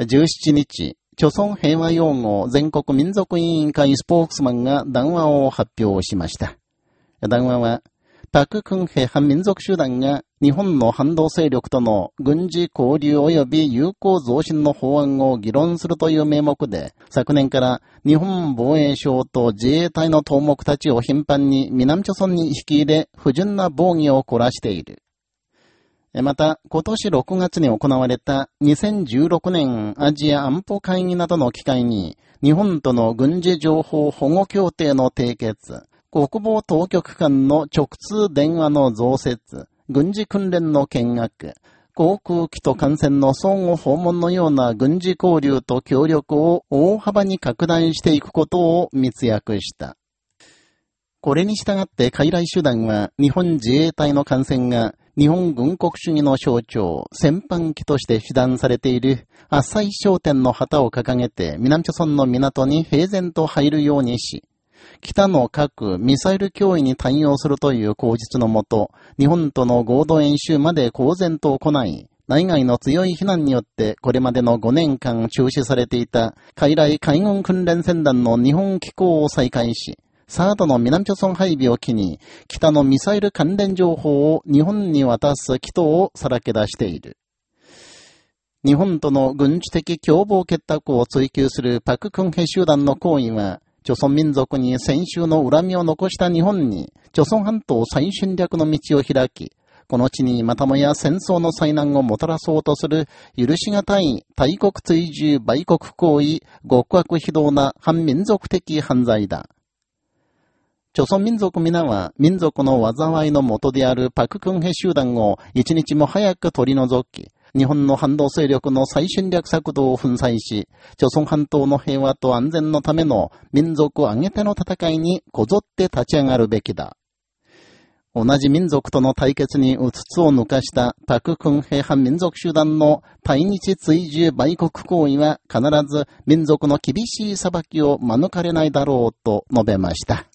17日、朝鮮平和擁護全国民族委員会スポークスマンが談話を発表しました。談話は、パククンヘ反民族集団が日本の反動勢力との軍事交流及び友好増進の法案を議論するという名目で、昨年から日本防衛省と自衛隊の頭目たちを頻繁に南朝村に引き入れ、不純な防御を凝らしている。また、今年6月に行われた2016年アジア安保会議などの機会に、日本との軍事情報保護協定の締結、国防当局間の直通電話の増設、軍事訓練の見学、航空機と艦船の相互訪問のような軍事交流と協力を大幅に拡大していくことを密約した。これに従って海来手段は日本自衛隊の艦船が日本軍国主義の象徴、戦犯機として手段されている浅い商店の旗を掲げて南朝村の港に平然と入るようにし、北の核、ミサイル脅威に対応するという口実のもと、日本との合同演習まで公然と行い、内外の強い非難によってこれまでの5年間中止されていた海来海軍訓練船団の日本機構を再開し、サードの南朝鮮配備を機に、北のミサイル関連情報を日本に渡す祈祷をさらけ出している。日本との軍事的共謀結託を追求するパククンヘ集団の行為は、朝鮮民族に先週の恨みを残した日本に、朝鮮半島最侵略の道を開き、この地にまたもや戦争の災難をもたらそうとする許し難い大国追従売国行為、極悪非道な反民族的犯罪だ。朝鮮民族皆は民族の災いの元であるパククンヘ集団を一日も早く取り除き、日本の反動勢力の最侵略策動を粉砕し、朝鮮半島の平和と安全のための民族挙げての戦いにこぞって立ち上がるべきだ。同じ民族との対決にうつつを抜かしたパククンヘ反民族集団の対日追従売国行為は必ず民族の厳しい裁きを免れないだろうと述べました。